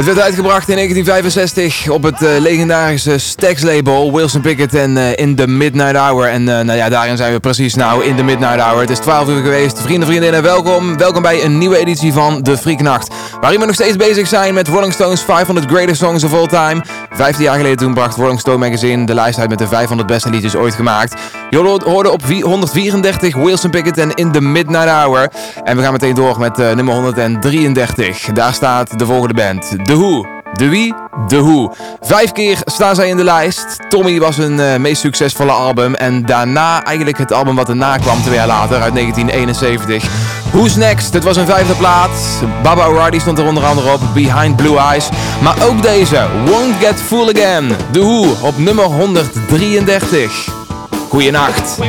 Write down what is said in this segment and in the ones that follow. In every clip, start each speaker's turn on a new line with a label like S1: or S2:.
S1: Het werd uitgebracht in 1965 op het eh, legendarische Stax label Wilson Pickett en eh, In the Midnight Hour. En eh, nou ja, daarin zijn we precies nou in the Midnight Hour. Het is 12 uur geweest. Vrienden, vriendinnen, welkom. Welkom bij een nieuwe editie van De Freaknacht. Waarin we nog steeds bezig zijn met Rolling Stone's 500 Greatest Songs of All Time. Vijftien jaar geleden toen bracht Rolling Stone Magazine de lijst uit met de 500 beste liedjes ooit gemaakt. Je hoorde op 134 Wilson Pickett en In the Midnight Hour. En we gaan meteen door met eh, nummer 133. Daar staat de volgende band. The Who. De wie? De Who. Vijf keer staan zij in de lijst. Tommy was hun eh, meest succesvolle album. En daarna eigenlijk het album wat erna kwam, twee jaar later, uit 1971. Who's Next? Dit was een vijfde plaats. Baba O'Reilly stond er onder andere op. Behind Blue Eyes. Maar ook deze. Won't Get Fool Again. The Who op nummer 133. Goeienacht.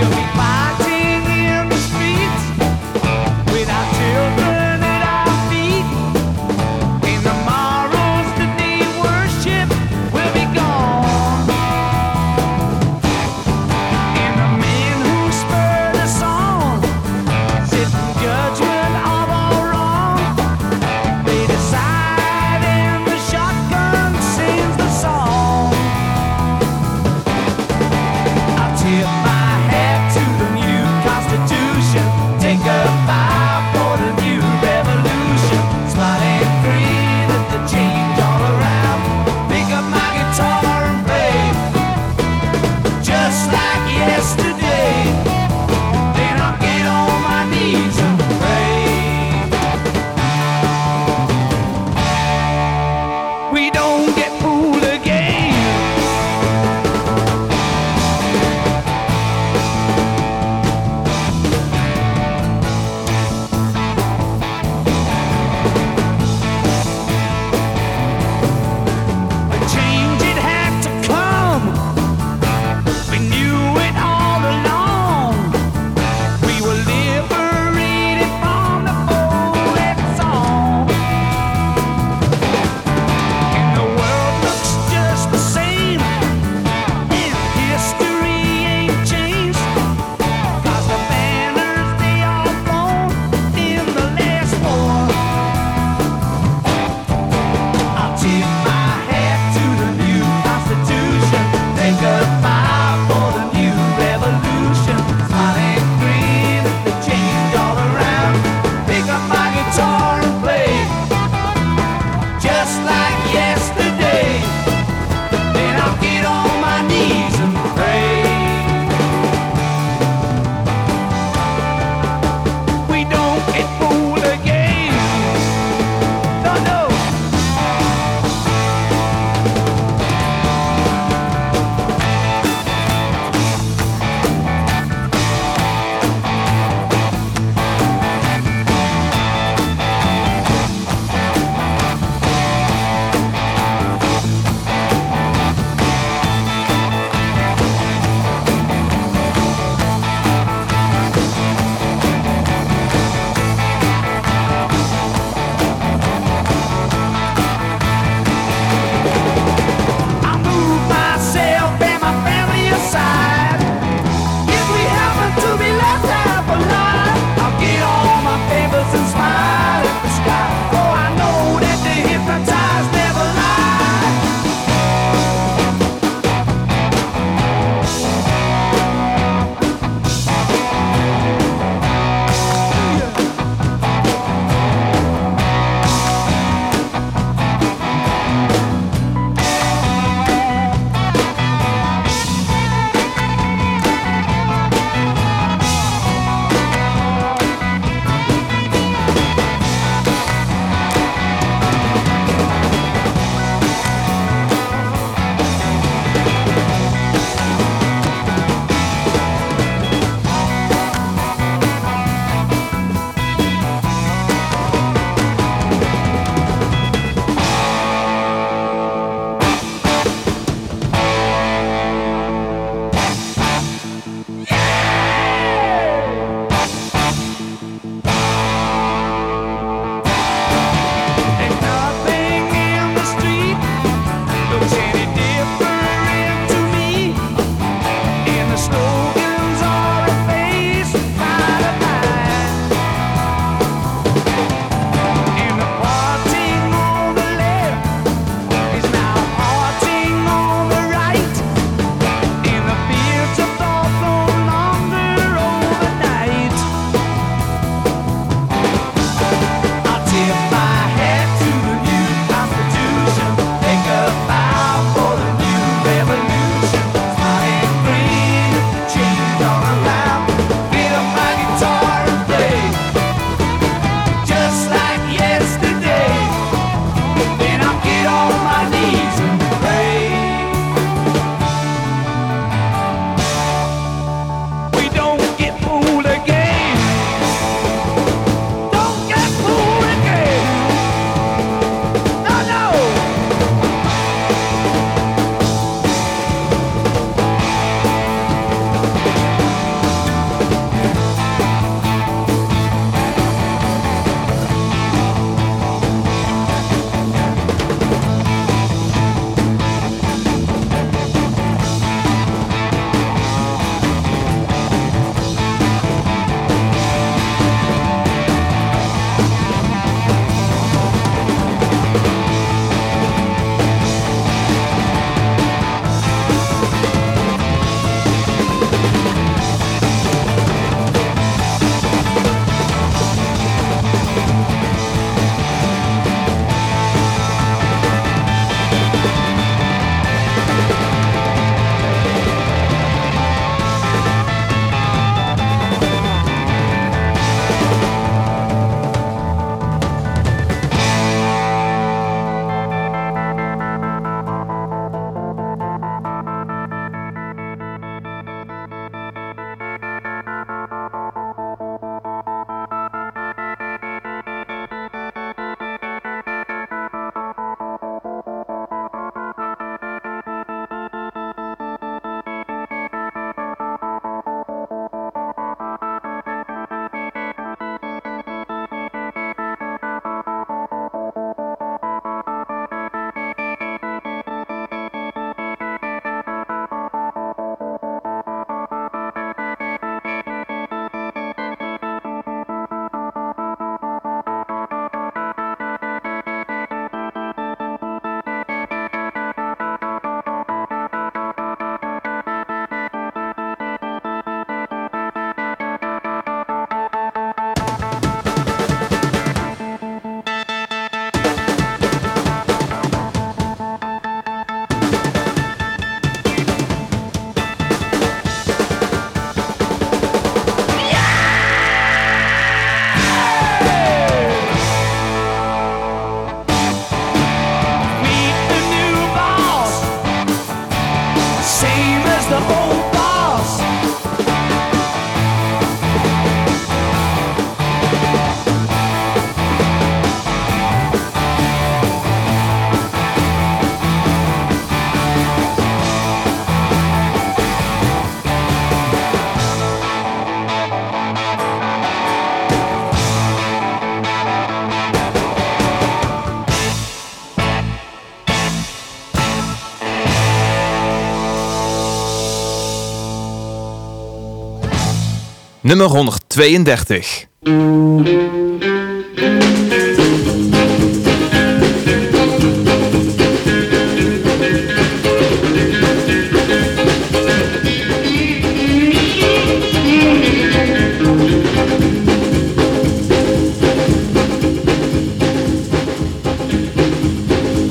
S2: Nummer 132.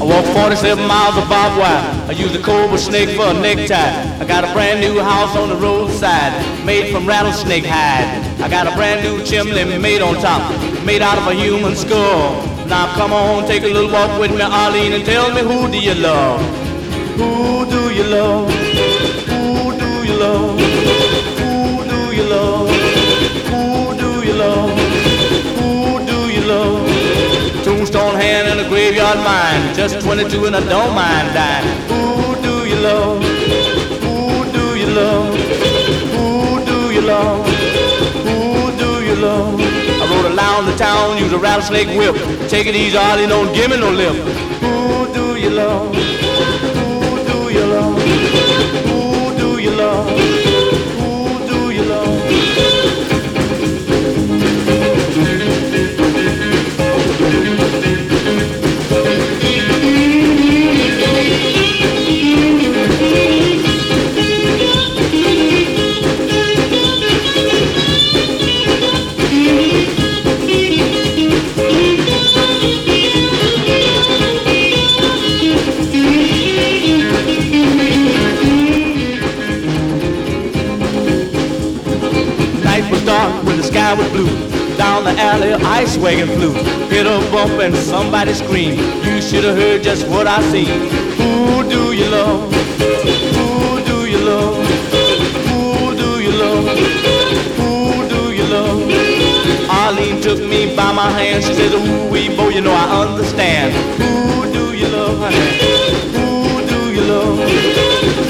S3: I walk 47 miles of barbed wire. I use a cobra snake for a necktie. I got a brand new house on the roadside, made from rattlesnake hide. I got a brand new chimney made on top, made out of a human skull. Now come on, take a little walk with me, Arlene, and tell me who do you love? Who do you love? Who do you love? Who do you love? Who do you love? Who do you love? Tombstone hand and a graveyard mind. Just 22 and I don't mind dying. Who do you love? Who do you love? Who do you love? Who do you love? I rode around the town, use a rattlesnake whip. Take it easy, Ollie, don't give me no lip. Who do you love? Who do you love? Who do you love? Alley, ice wagon flew. Hit a bump and somebody screamed. You should have heard just what I seen. Who do you love? Who do you love? Who do you love? Who do you love? Arlene took me by my hand. She says, Ooh, wee, boy, you know I understand. Who do you love, honey? Who do you love?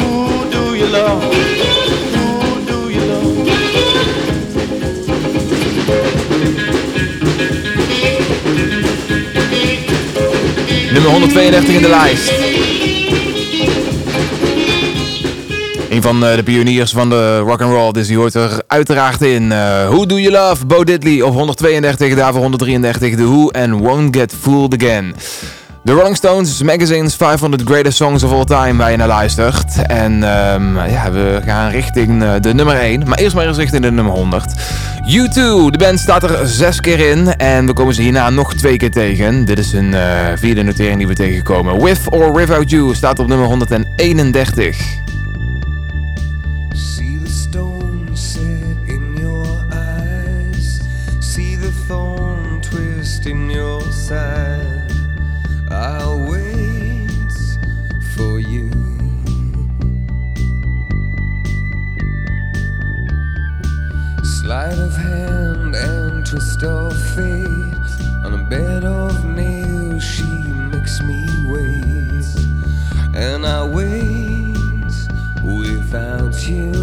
S3: Who do you love?
S2: Nummer 132 in de lijst. Een van eh, de pioniers van de rock and roll, dus die hoort er uiteraard in. Eh, Who Do You Love, Bo Diddley op 132, daarvoor 133 The Who en Won't Get Fooled Again. De Rolling Stones Magazine's 500 Greatest Songs of All Time waar je naar luistert. En ehm, ja, we gaan richting eh, de nummer 1, maar eerst maar eens richting de nummer 100. U2, de band staat er zes keer in en we komen ze hierna nog twee keer tegen. Dit is een eh, vierde notering die we tegenkomen. With or Without You staat op nummer 131.
S4: Twist of fate. On a bed of nails, she makes me wait. And I wait without you.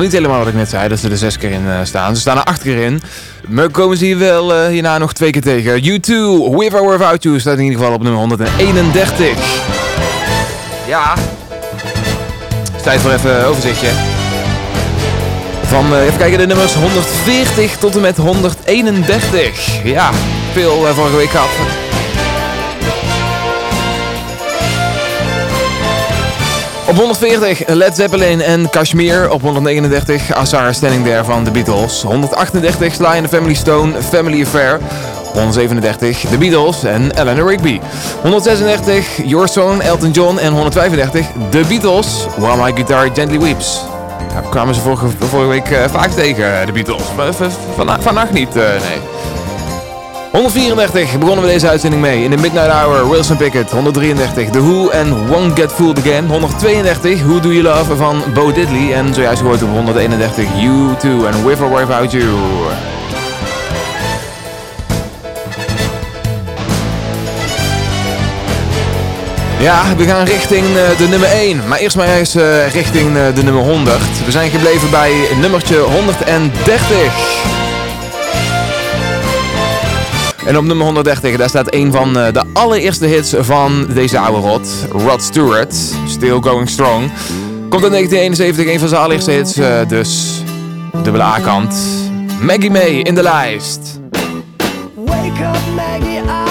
S2: Niet helemaal wat ik net zei, dat ze er zes keer in eh, staan. Ze staan er acht keer in. Maar komen ze hier wel eh, hierna nog twee keer tegen. U2, With or Without You, staat in ieder geval op nummer 131. Ja. Tijd voor even overzichtje. Van, eh, even kijken, de nummers 140 tot en met 131. Ja, veel vorige week gehad. Op 140 Led Zeppelin en Kashmir. Op 139 Azar Standing van The Beatles. 138 Sly and the Family Stone, Family Affair. 137 The Beatles en Eleanor Rigby. 136 Your Song, Elton John. En 135 The Beatles, While My Guitar Gently Weeps. Daar kwamen ze vorige, vorige week eh, vaak tegen, de Beatles. Maar vannacht niet, eh, nee. 134 begonnen we deze uitzending mee. In de Midnight Hour, Wilson Pickett. 133, The Who en Won't Get Fooled Again. 132, Who Do You Love van Bo Diddley. En zojuist gehoord op 131, You Too en With or Without You. Ja, we gaan richting eh, de nummer 1. Maar eerst maar eens eh, richting eh, de nummer 100. We zijn gebleven bij nummertje 130. En op nummer 130, daar staat een van eh, de allereerste hits van deze oude rot. Rod Stewart, Still Going Strong. Komt uit 1971, een van zijn allereerste hits. eh, dus dubbele A-kant. Maggie May in de lijst.
S5: Wake up, Maggie.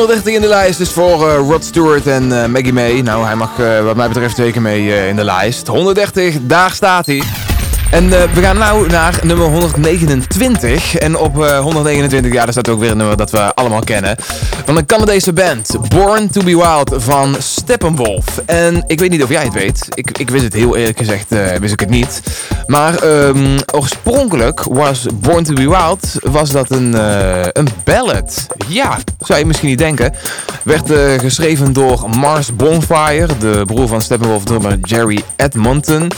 S2: 130 in de lijst is voor eh, Rod Stewart en eh, Maggie May. Nou, hij mag eh, wat mij betreft twee keer mee in de lijst. 130, daar staat hij. En we gaan nu naar nummer 129. En op eh, 129, ja, daar staat ook weer een nummer dat we allemaal kennen. Van een Canadese band. Born to be Wild van Steppenwolf. En ik weet niet of jij het weet. Ik, ik wist het heel eerlijk gezegd, wist ik het niet. Maar ehm, oorspronkelijk was Born to be Wild was dat een, eh, een ballad. Ja, zou je misschien niet denken. Werd eh, geschreven door Mars Bonfire, de broer van Steppenwolf drummer Jerry Edmonton.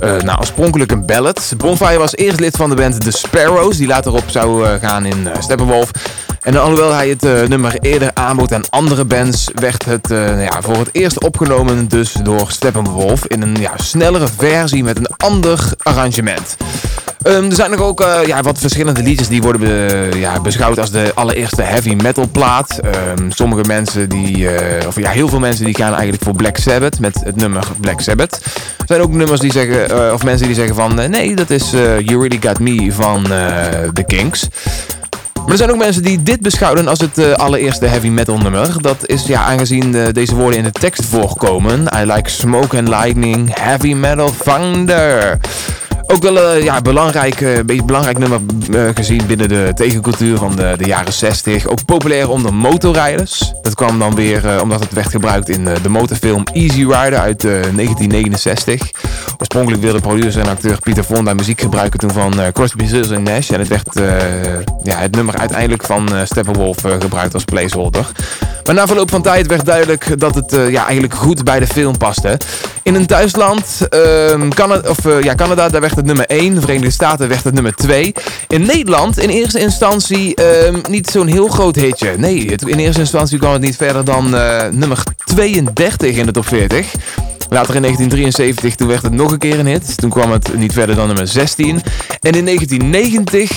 S2: Eh, nou, oorspronkelijk een ballad. Bonfire was eerst lid van de band The Sparrows, die later op zou eh, gaan in eh, Steppenwolf. En alhoewel hij het nummer eerder aanbood aan andere bands, werd het nou ja, voor het eerst opgenomen dus door Steppenwolf in een ja, snellere versie met een ander arrangement. Ehm, er zijn nog ook eh, ja, wat verschillende liedjes die worden ja, beschouwd als de allereerste heavy metal plaat. Ehm, sommige mensen die, eh, of ja, heel veel mensen die gaan eigenlijk voor Black Sabbath met het nummer Black Sabbath. Er zijn ook nummers die zeggen, eh, of mensen die zeggen van nee, dat is You Really Got Me van The Kinks. Maar er zijn ook mensen die dit beschouwen als het allereerste heavy metal nummer. Dat is ja, aangezien deze woorden in de tekst voorkomen. I like smoke and lightning, heavy metal thunder. Ook wel eh, ja, belangrijk, eh, een beetje belangrijk nummer eh, gezien binnen de tegencultuur van de, de jaren 60. Ook populair onder motorrijders. Dat kwam dan weer omdat het werd gebruikt in de motorfilm Easy Rider uit eh, 1969. Oorspronkelijk wilde producer en acteur Pieter Fonda muziek gebruiken toen van Crosby, Stills Nash. En het werd ja, het nummer uiteindelijk van Steppenwolf gebruikt als placeholder. Maar na verloop van tijd werd duidelijk dat het ja, eigenlijk goed bij de film paste. In een thuisland, ehm, Canada, of, ja, Canada, daar werd het nummer 1. De Verenigde Staten werd het nummer 2. In Nederland in eerste instantie ehm, niet zo'n heel groot hitje. Nee, het- in eerste instantie kwam het niet verder dan eh, nummer 32 in de top 40. Later in 1973, toen werd het nog een keer een hit. Toen kwam het niet verder dan nummer 16. En in 1990,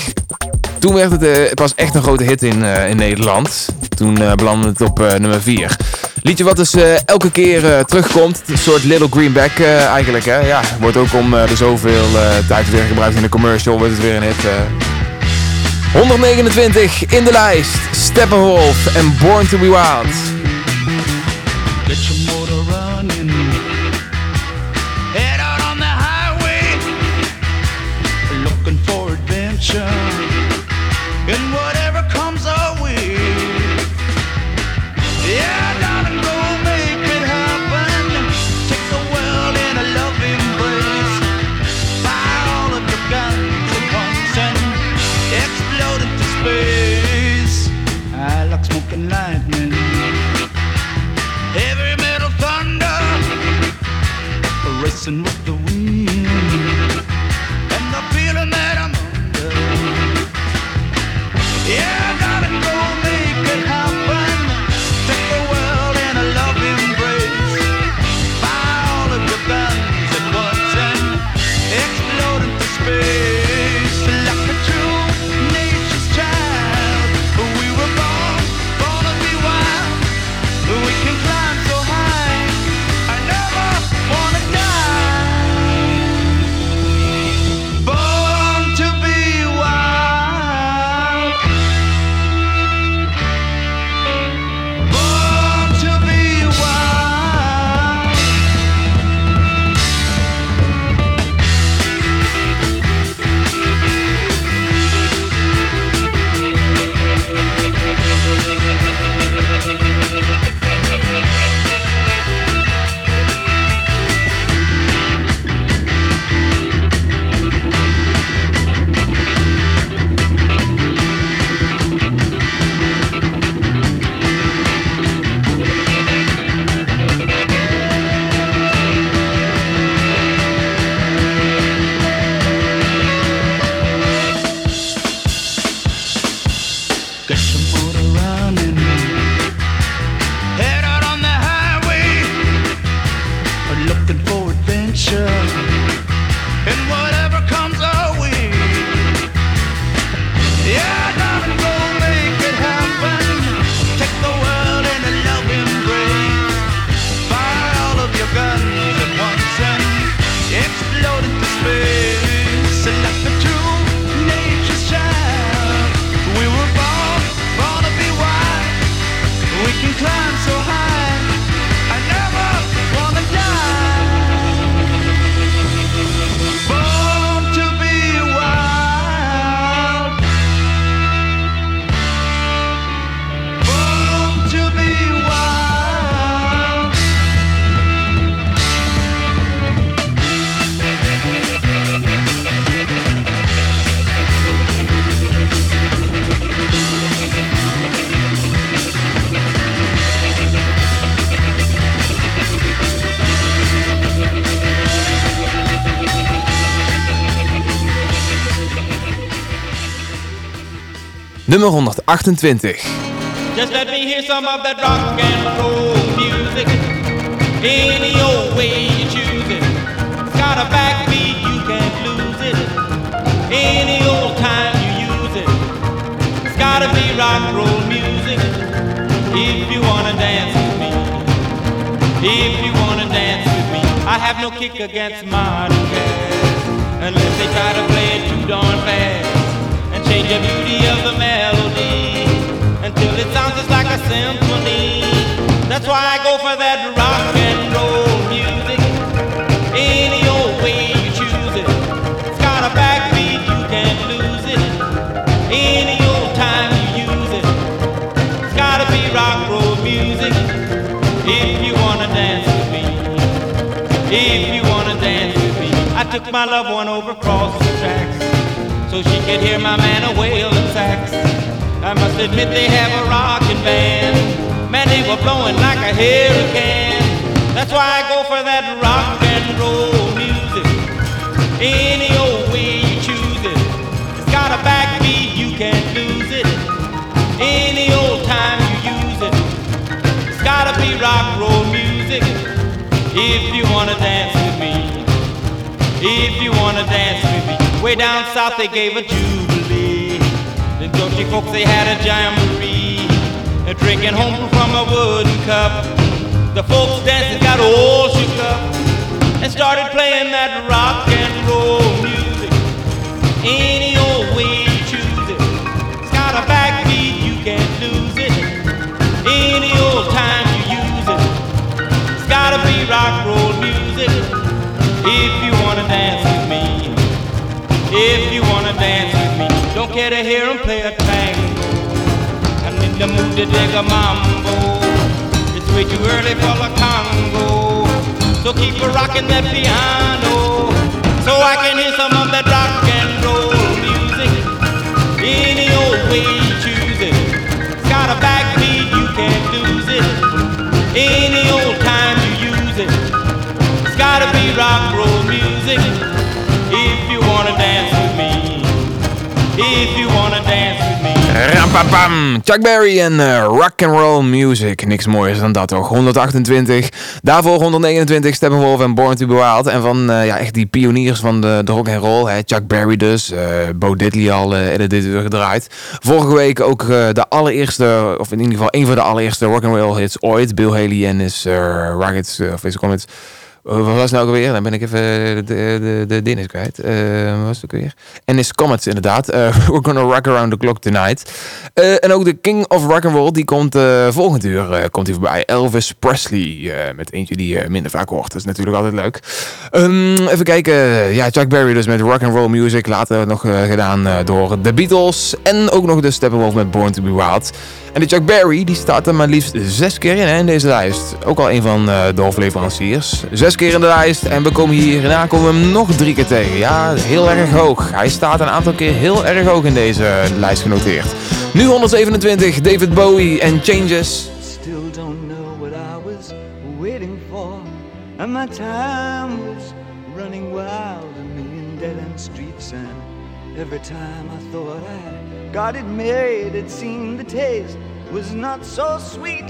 S2: toen werd het pas echt een grote hit in, eh, in Nederland. Toen eh, belandde het op nummer 4. Liedje wat dus elke keer terugkomt. Een soort Little Greenback eigenlijk. Hè? Ja, wordt ook om de zoveel tijd weer gebruikt in de commercial. Wordt het weer een hit. eh. 129 in de lijst. Steppenwolf en Born to be Wild. Nummer 128.
S6: Just let me hear some of that rock and roll music. Any old way you choose it. It's got a backbeat, you can't lose it. Any old time you use it. It's gotta be rock and roll music. If you wanna dance with me. If you wanna dance with me. I have no kick against modern jazz. Unless they try to play it too darn fast. Change the beauty of the melody until it sounds just like a symphony. That's why I go for that rock and roll music. Any old way you choose it. It's got a backbeat, you can't lose it. Any old time you use it. It's gotta be rock and roll music. If you wanna dance with me. If you wanna dance with me. I took my loved one over across the tracks so she could hear my man a wailing sax. I must admit they have a rockin' band. Man, they were blowing like a hurricane. That's why I go for that rock and roll music. Any old way you choose it. It's got a backbeat, you can't lose it. Any old time you use it. It's gotta be rock and roll music. If you wanna dance with me. If you wanna dance with me. Way down south they gave a jubilee. The Georgie folks they had a jamboree. They're drinking home from a wooden cup. The folks dancing got all shook up and started playing that rock and roll music. Any old way you choose it. It's got a backbeat, you can't lose it. Any old time you use it. It's gotta be rock and roll music. If you wanna dance. If you wanna dance with me. Don't care to hear 'em play a tango. I'm in the mood to dig a mambo. It's way too early for the Congo. So keep a rocking that piano. So I can hear some of that rock
S2: Rampapam! Chuck Berry en eh, rock and roll music. Niks moois dan dat toch. 128. Daarvoor 129 Steppenwolf en Born to Be Wild. En van eh, ja, echt die pioniers van de, de rock and roll. Chuck Berry dus. eh, Bo Diddley al in dit gedraaid. Vorige week ook de allereerste, of in ieder geval een van de allereerste rock and roll hits ooit. Bill Haley en his uh, eh, of is het comment. Uh, wat was nou ook weer? Dan ben ik even de, de, de kwijt. Eh, wat was het ook weer? En is Comets inderdaad. Eh, we're gonna rock around the clock tonight. Eh, en ook de King of Rock and Roll, die komt uh, volgend uur uh, komt hij voorbij. Elvis Presley, uh, met eentje die je minder vaak hoort. Dat is natuurlijk altijd leuk. Um, even kijken. Ja, Chuck Berry dus met rock and roll music. Later nog uh, gedaan door de Beatles. En ook nog de Steppenwolf met Born to Be Wild. En de Chuck Berry, die staat er maar liefst zes keer in, hè, deze lijst. Ook al een van de hoofdleveranciers. Zes keer in de lijst. En we komen hierna komen we hem nog drie keer tegen. Ja, heel erg hoog. Hij staat een aantal keer heel erg hoog in deze lijst genoteerd. Nu 127, David Bowie en Changes.
S7: Still don't know what I was waiting for. And my was running wild, a dead end streets. And every time I thought I got it made, it seemed the taste was not so sweet.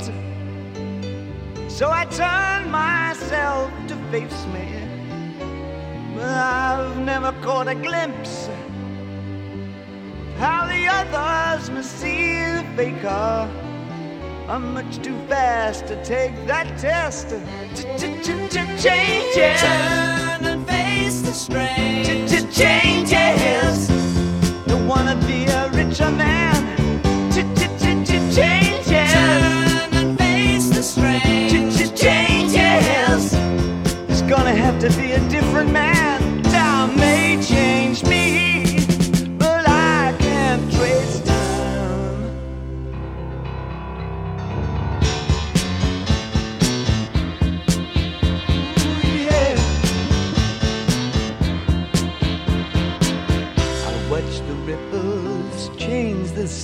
S7: So I turned myself to face me. But I've never caught a glimpse of how the others must see the faker. I'm much too fast to take that test. Changes. Turn and face the strain. Changes. Don't wanna be a man. Changes. Turn and face the strain. Changes. It's gonna have to be a different man.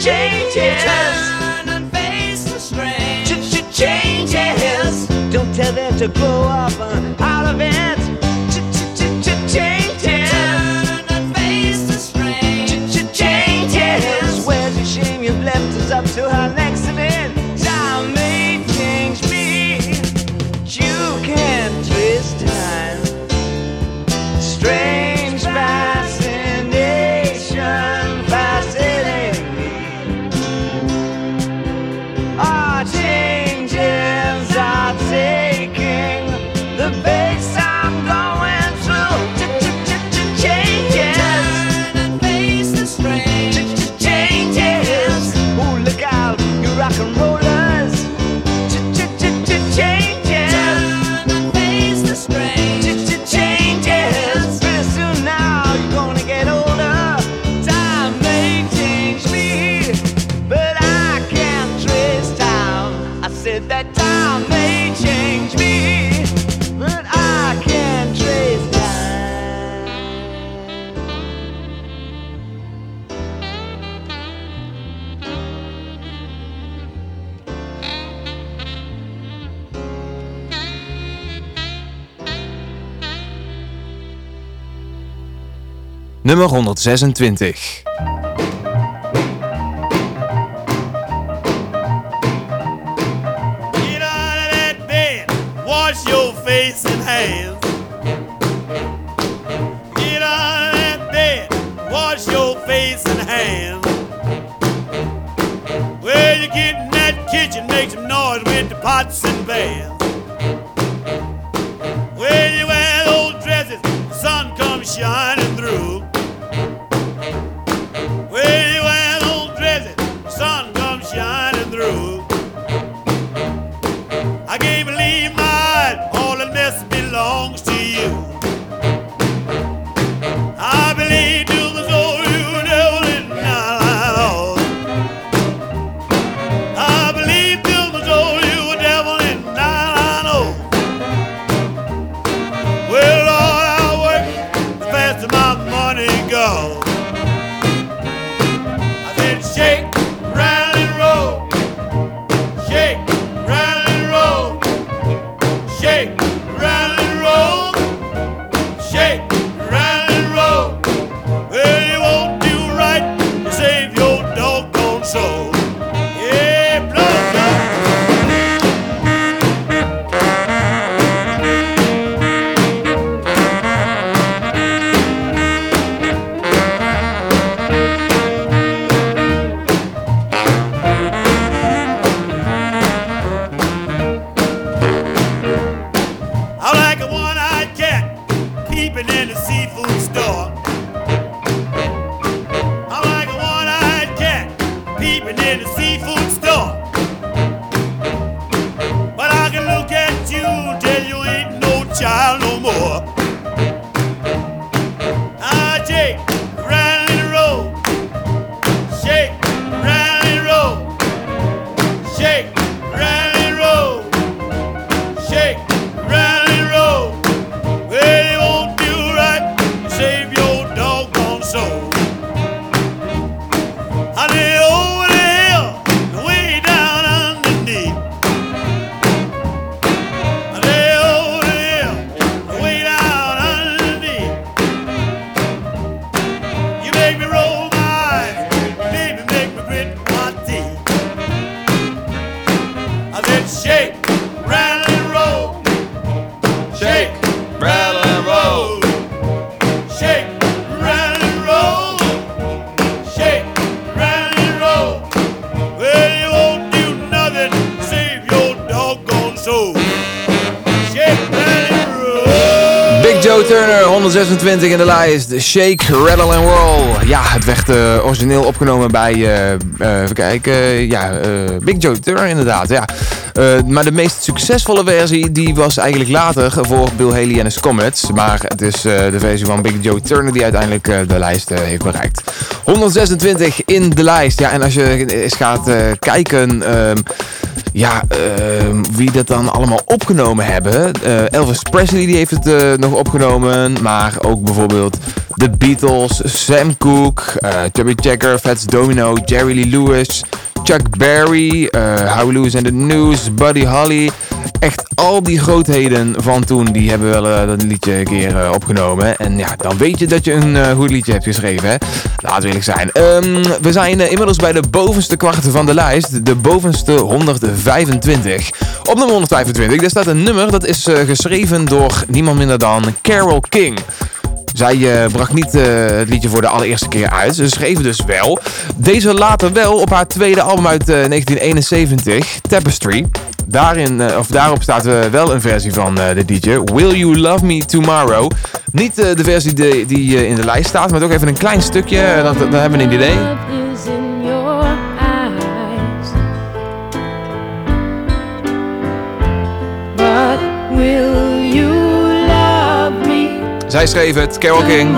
S7: changes. Turn and face the strange. Changes, Don't tell them to grow up uh, out of it.
S8: nummer 126.
S9: love.
S10: 126 in de lijst. Shake, Rattle and Roll. Ja, het werd eh, origineel opgenomen bij, eh, even kijken, ja, Big Joe Turner inderdaad. Ja. Maar de meest succesvolle versie die was eigenlijk later voor Bill Haley en his Comets. Maar het is de versie van Big Joe Turner die uiteindelijk de lijst heeft bereikt. 126 in de lijst. Ja, en als je eens gaat kijken... ehm, ja, ehm, wie dat dan allemaal opgenomen hebben. Eh, Elvis Presley die heeft het eh, nog opgenomen. Maar ook bijvoorbeeld The Beatles, Sam Cooke, eh Chubby Checker, Fats Domino, Jerry Lee Lewis, Chuck Berry, eh Howie Lewis and the News, Buddy Holly. Echt al die grootheden van toen, die hebben wel eh, dat liedje een keer eh, opgenomen. En ja, dan weet je dat je een goed liedje hebt geschreven, hè. Laat eerlijk zijn. Ehm, we zijn inmiddels bij de bovenste kwart van de lijst. De bovenste 125. Op nummer 125, daar staat een nummer dat is geschreven door niemand minder dan Carole King. Zij eh, bracht niet eh, het liedje voor de allereerste keer uit. Ze schreef dus wel. Deze later wel op haar tweede album uit eh, 1971, Tapestry. Daarin, eh, of daarop staat eh, wel een versie van eh, de DJ. Will You Love Me Tomorrow. Niet eh, de versie die, eh, in de lijst staat, maar ook even een klein stukje. eh, dan hebben we een idee. Zij schreef het, Carole King.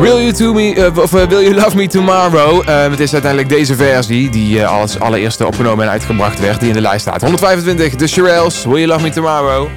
S10: Will you, to me, eh, of, eh, will you Love Me Tomorrow? Eh, het is uiteindelijk deze versie die als allereerste opgenomen en uitgebracht werd, die in de lijst staat. 125, The Shirelles, Will You Love Me Tomorrow?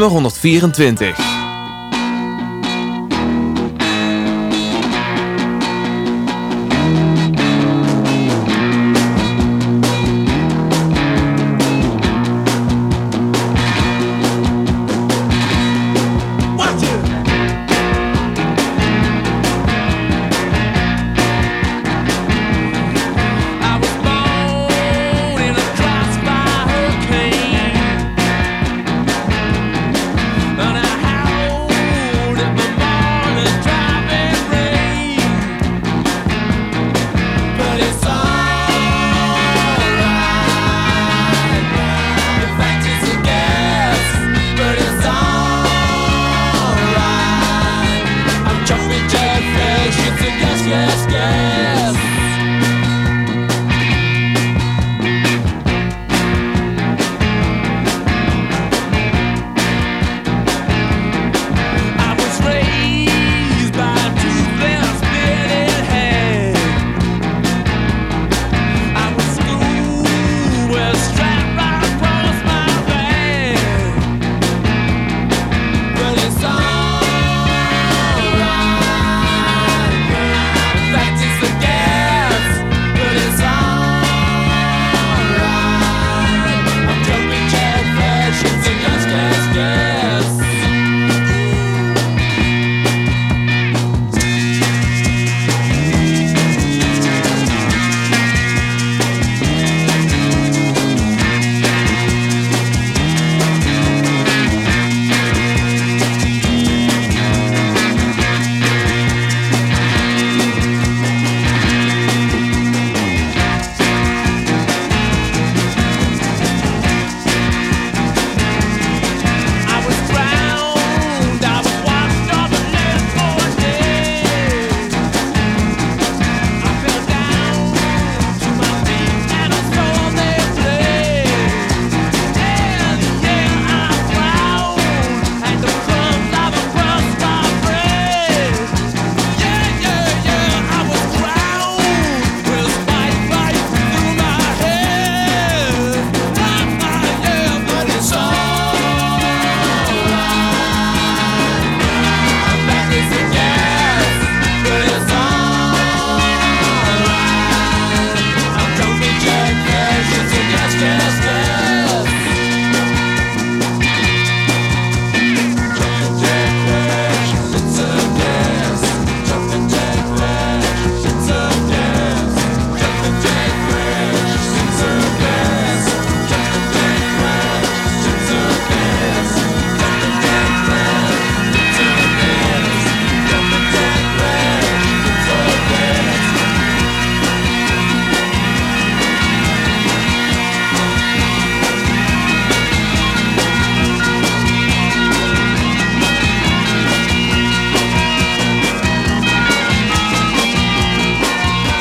S10: Nummer 124.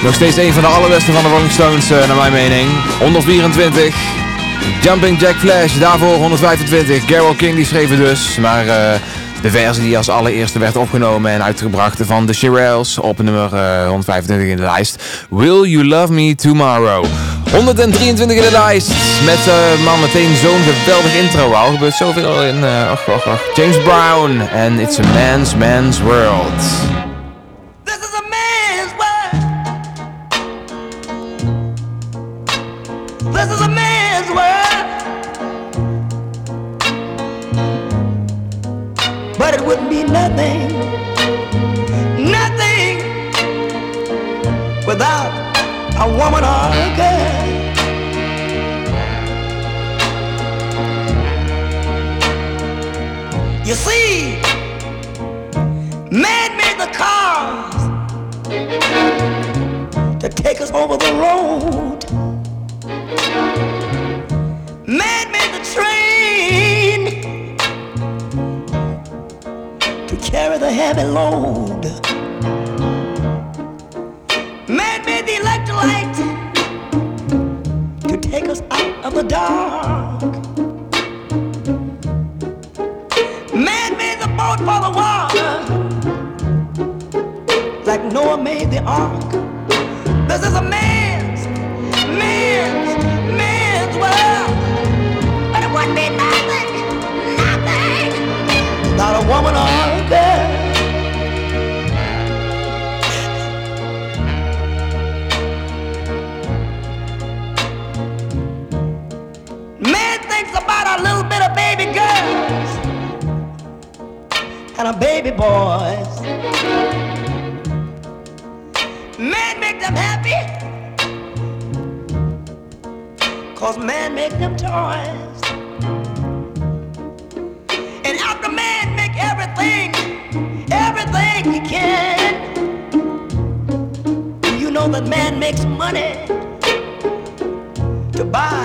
S2: Nog steeds een van de allerbeste van de Rolling Stones, eh, naar mijn mening. 124. Jumping Jack Flash, daarvoor 125. Carole King die schreef het dus. Maar eh, de versie die als allereerste werd opgenomen en uitgebracht van de Shirelles op nummer eh, 125 in de lijst. Will You Love Me Tomorrow. 123 in de lijst. Met eh, man meteen zo'n geweldig intro al. Gebeurt zoveel in. eh och, och, och. James Brown en It's a Man's Man's World.
S11: Noah made the ark. This is a man's, man's, man's world. But it wouldn't be nothing, nothing, without a woman or girl. Man thinks about a little bit of baby girls and a baby boys. Cause man make them toys. And after man make everything, everything he can, do you know that man makes money to buy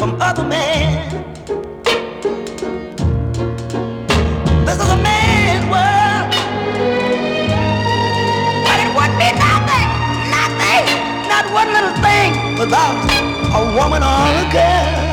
S11: from other men? This is a man's world. But it would be nothing, nothing, not one little thing without a woman or a girl.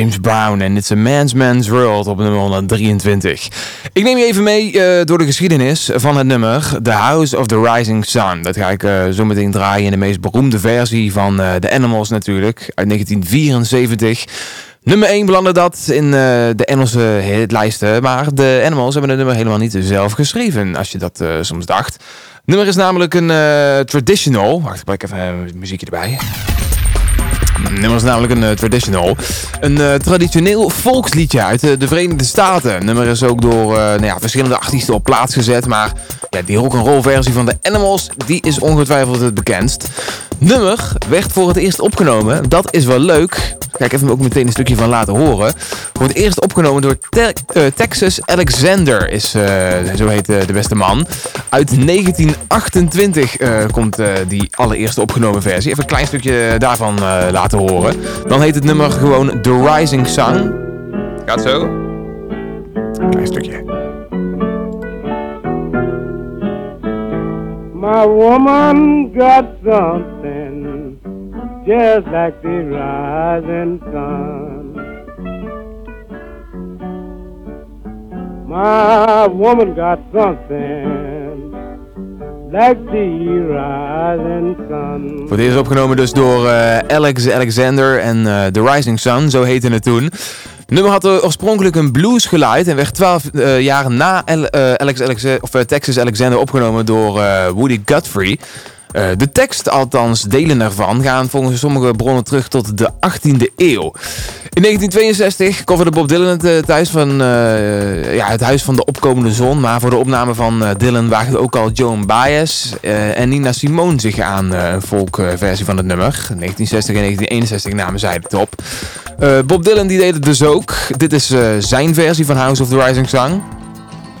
S2: James Brown en It's a Man's Man's World op nummer 123. Ik neem je even mee eh, door de geschiedenis van het nummer The House of the Rising Sun. Dat ga ik eh, zo meteen draaien in de meest beroemde versie van eh The Animals natuurlijk, uit 1974. Nummer 1 belandde dat in de Engelse hitlijsten, maar de Animals hebben het nummer helemaal niet zelf geschreven, als je dat soms dacht. Het nummer is namelijk een traditional. Wacht, ik pak even muziekje erbij. Nummer is namelijk een eh, traditional. Een eh, traditioneel volksliedje uit eh, de Verenigde Staten. Nummer is ook door nou ja, verschillende artiesten op plaats gezet. Maar ja, die rock'n'roll versie van de Animals, die is ongetwijfeld het bekendst. Nummer werd voor het eerst opgenomen. Dat is wel leuk. Kijk even ook meteen een stukje van laten horen. Het eerst opgenomen door eh, Texas Alexander, is, eh, zo heet eh, de beste man. Uit 1928 eh, komt die allereerste opgenomen versie. Even een klein stukje daarvan laten horen. Dan heet het nummer gewoon The Rising Sun. Gaat zo. Klein stukje.
S12: My woman got something just like the rising sun. My woman got something like the rising sun.
S2: Voor het eerst opgenomen dus door eh, Alex Alexander en eh, The Rising Sun, zo heette het toen. Het nummer had eh, oorspronkelijk een bluesgeluid en werd 12 eh, jaar na Al- Alex Alex of, Texas Alexander opgenomen door Woody Guthrie. Eh, de tekst, althans delen ervan, gaan volgens sommige bronnen terug tot de 18e eeuw. In 1962 coverde Bob Dylan het, eh, thuis van, eh, ja, het huis van de opkomende zon. Maar voor de opname van Dylan waagde ook al Joan Baez en Nina Simone zich aan een folkversie van het nummer. 1960 en 1961 namen zij het op. Bob Dylan die deed het dus ook. Dit is zijn versie van House of the Rising Sun.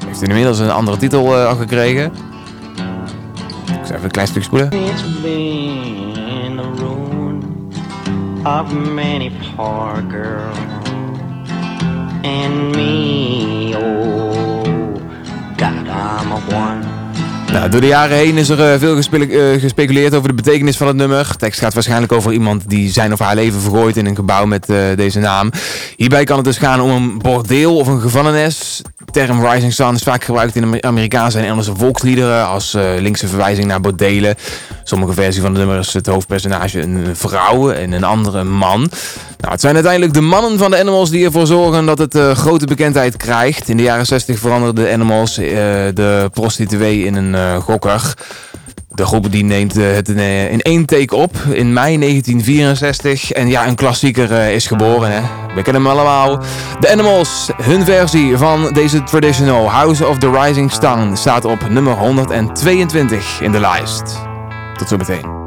S2: Heeft inmiddels een andere titel al gekregen. Zal even een klein spoelen.
S13: It's been the ruin of many poor girls and me. Oh, God, I'm a one.
S2: Nou, door de jaren heen is er eh, veel eh, gespeculeerd over de betekenis van het nummer. De tekst gaat waarschijnlijk over iemand die zijn of haar leven vergooit in een gebouw met eh, deze naam. Hierbij kan het dus gaan om een bordeel of een gevangenis. Term Rising Sun is vaak gebruikt in Amer- Amerikaanse en Engelse volksliederen als linkse verwijzing naar bordelen. Sommige versies van het nummer is het hoofdpersonage een vrouw en een andere een man. Nou, het zijn uiteindelijk de mannen van de Animals die ervoor zorgen dat het grote bekendheid krijgt. In de jaren 60 veranderde de Animals de prostituee in een eh, gokker. De groep die neemt eh, het in, eh, in één take op in mei 1964. En ja, een klassieker is geboren. Hè? We kennen hem allemaal. De Animals, hun versie van deze traditional House of the Rising Sun staat op nummer 122 in de lijst. Tot zo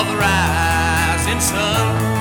S14: of the rising sun.